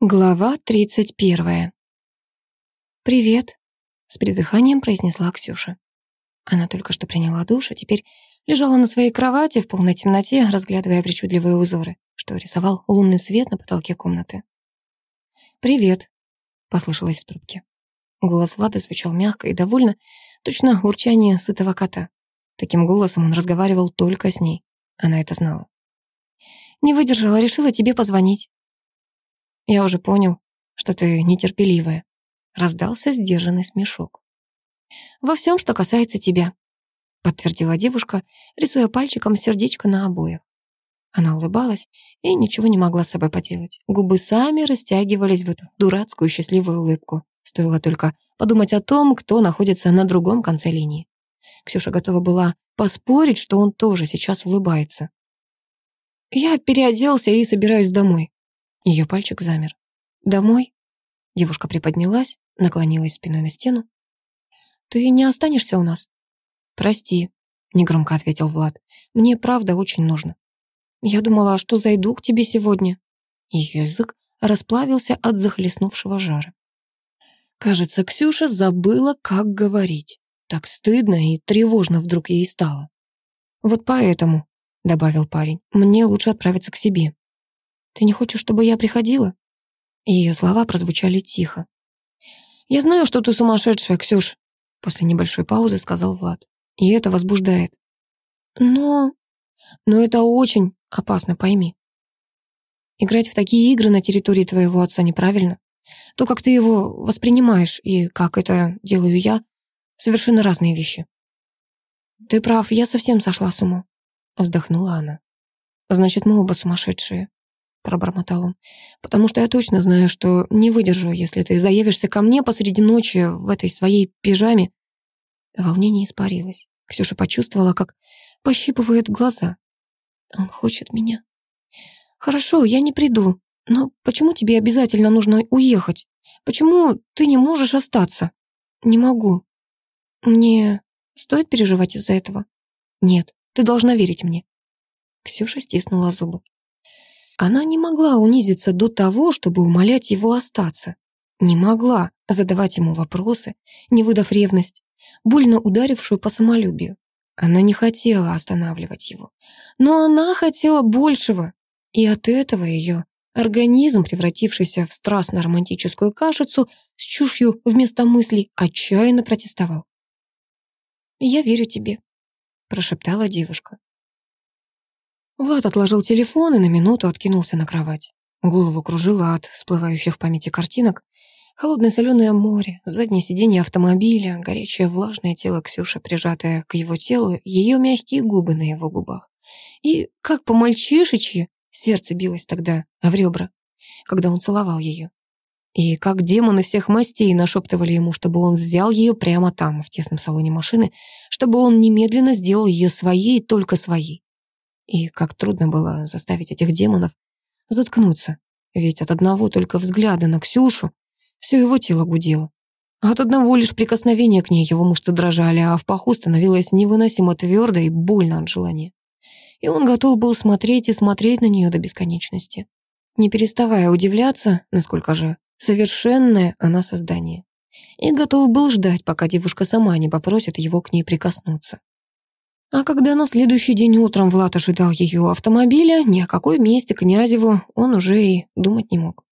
Глава 31. «Привет», — с придыханием произнесла Ксюша. Она только что приняла душ, а теперь лежала на своей кровати в полной темноте, разглядывая причудливые узоры, что рисовал лунный свет на потолке комнаты. «Привет», — послышалось в трубке. Голос Влады звучал мягко и довольно, точно урчание сытого кота. Таким голосом он разговаривал только с ней. Она это знала. «Не выдержала, решила тебе позвонить». «Я уже понял, что ты нетерпеливая», — раздался сдержанный смешок. «Во всем, что касается тебя», — подтвердила девушка, рисуя пальчиком сердечко на обоях. Она улыбалась и ничего не могла с собой поделать. Губы сами растягивались в эту дурацкую счастливую улыбку. Стоило только подумать о том, кто находится на другом конце линии. Ксюша готова была поспорить, что он тоже сейчас улыбается. «Я переоделся и собираюсь домой», ее пальчик замер. «Домой?» Девушка приподнялась, наклонилась спиной на стену. «Ты не останешься у нас?» «Прости», — негромко ответил Влад. «Мне правда очень нужно». «Я думала, что зайду к тебе сегодня». Ее язык расплавился от захлестнувшего жара. Кажется, Ксюша забыла, как говорить. Так стыдно и тревожно вдруг ей стало. «Вот поэтому», — добавил парень, — «мне лучше отправиться к себе». Ты не хочешь, чтобы я приходила?» Ее слова прозвучали тихо. «Я знаю, что ты сумасшедшая, Ксюш», после небольшой паузы сказал Влад. «И это возбуждает». «Но... но это очень опасно, пойми. Играть в такие игры на территории твоего отца неправильно. То, как ты его воспринимаешь и как это делаю я, совершенно разные вещи». «Ты прав, я совсем сошла с ума», вздохнула она. «Значит, мы оба сумасшедшие пробормотал он. «Потому что я точно знаю, что не выдержу, если ты заявишься ко мне посреди ночи в этой своей пижаме». Волнение испарилось. Ксюша почувствовала, как пощипывает глаза. «Он хочет меня». «Хорошо, я не приду. Но почему тебе обязательно нужно уехать? Почему ты не можешь остаться?» «Не могу. Мне стоит переживать из-за этого?» «Нет, ты должна верить мне». Ксюша стиснула зубы. Она не могла унизиться до того, чтобы умолять его остаться. Не могла задавать ему вопросы, не выдав ревность, больно ударившую по самолюбию. Она не хотела останавливать его. Но она хотела большего, и от этого ее организм, превратившийся в страстно-романтическую кашицу с чушью вместо мыслей, отчаянно протестовал. «Я верю тебе», — прошептала девушка. Влад отложил телефон и на минуту откинулся на кровать. Голову кружило от всплывающих в памяти картинок. Холодное соленое море, заднее сиденье автомобиля, горячее влажное тело Ксюши, прижатое к его телу, ее мягкие губы на его губах. И как по-мальчишечьи сердце билось тогда в ребра, когда он целовал ее. И как демоны всех мастей нашептывали ему, чтобы он взял ее прямо там, в тесном салоне машины, чтобы он немедленно сделал ее своей, только своей. И как трудно было заставить этих демонов заткнуться, ведь от одного только взгляда на Ксюшу все его тело гудело. От одного лишь прикосновения к ней его мышцы дрожали, а в паху становилось невыносимо твердо и больно от желания. И он готов был смотреть и смотреть на нее до бесконечности, не переставая удивляться, насколько же совершенное она создание. И готов был ждать, пока девушка сама не попросит его к ней прикоснуться. А когда на следующий день утром Влад ожидал ее автомобиля, ни о какой месте Князеву он уже и думать не мог.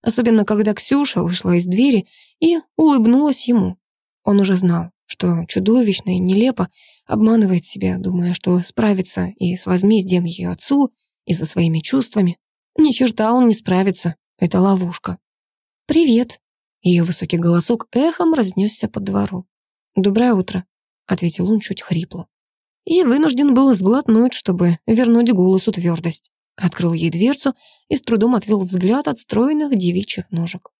Особенно, когда Ксюша вышла из двери и улыбнулась ему. Он уже знал, что чудовищно и нелепо обманывает себя, думая, что справится и с возмездием ее отцу, и со своими чувствами. Ни черта он не справится, это ловушка. «Привет!» Ее высокий голосок эхом разнесся по двору. «Доброе утро», — ответил он чуть хрипло и вынужден был сглотнуть, чтобы вернуть голосу твердость. Открыл ей дверцу и с трудом отвел взгляд от стройных девичьих ножек.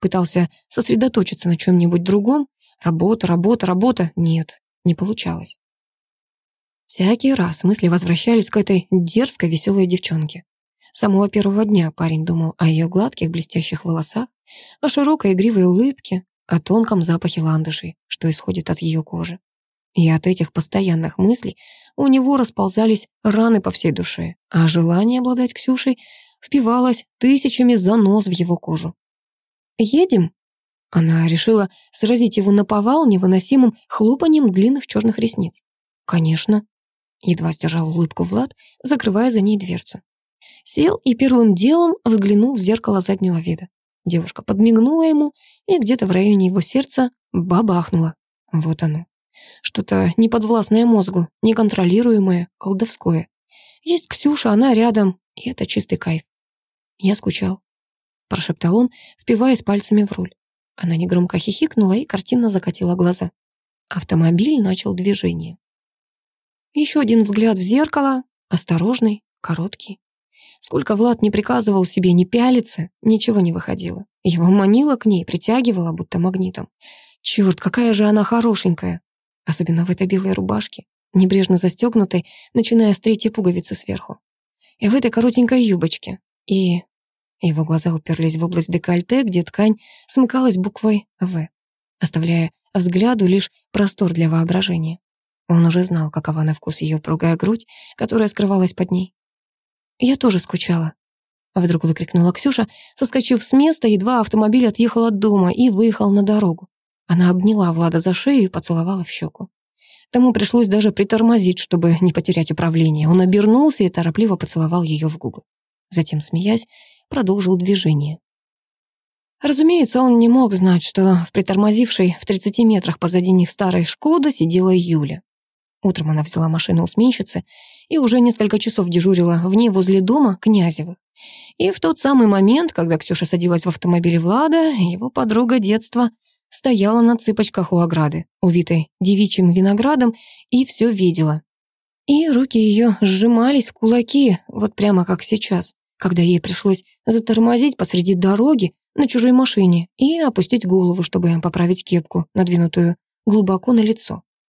Пытался сосредоточиться на чем-нибудь другом. Работа, работа, работа. Нет, не получалось. Всякий раз мысли возвращались к этой дерзкой, веселой девчонке. С самого первого дня парень думал о ее гладких, блестящих волосах, о широкой игривой улыбке, о тонком запахе ландышей, что исходит от ее кожи. И от этих постоянных мыслей у него расползались раны по всей душе, а желание обладать Ксюшей впивалась тысячами занос в его кожу. «Едем?» Она решила сразить его на повал невыносимым хлопанием длинных черных ресниц. «Конечно». Едва сдержал улыбку Влад, закрывая за ней дверцу. Сел и первым делом взглянул в зеркало заднего вида. Девушка подмигнула ему, и где-то в районе его сердца бабахнула. Вот оно. Что-то неподвластное мозгу, неконтролируемое, колдовское. Есть Ксюша, она рядом, и это чистый кайф. Я скучал, прошептал он, впиваясь пальцами в руль. Она негромко хихикнула и картинно закатила глаза. Автомобиль начал движение. Еще один взгляд в зеркало, осторожный, короткий. Сколько Влад не приказывал себе не пялиться, ничего не выходило. Его манило к ней, притягивало, будто магнитом. Черт, какая же она хорошенькая. Особенно в этой белой рубашке, небрежно застегнутой, начиная с третьей пуговицы сверху. И в этой коротенькой юбочке. И... Его глаза уперлись в область декольте, где ткань смыкалась буквой «В», оставляя взгляду лишь простор для воображения. Он уже знал, какова на вкус ее упругая грудь, которая скрывалась под ней. «Я тоже скучала», — вдруг выкрикнула Ксюша, соскочив с места, едва автомобиль отъехал от дома и выехал на дорогу. Она обняла Влада за шею и поцеловала в щеку. Тому пришлось даже притормозить, чтобы не потерять управление. Он обернулся и торопливо поцеловал ее в губы. Затем, смеясь, продолжил движение. Разумеется, он не мог знать, что в притормозившей в 30 метрах позади них старой «Шкода» сидела Юля. Утром она взяла машину у сменщицы и уже несколько часов дежурила в ней возле дома Князевых. И в тот самый момент, когда Ксюша садилась в автомобиле Влада, его подруга детства стояла на цыпочках у ограды, увитой девичьим виноградом, и все видела. И руки ее сжимались в кулаки, вот прямо как сейчас, когда ей пришлось затормозить посреди дороги на чужой машине и опустить голову, чтобы поправить кепку, надвинутую глубоко на лицо.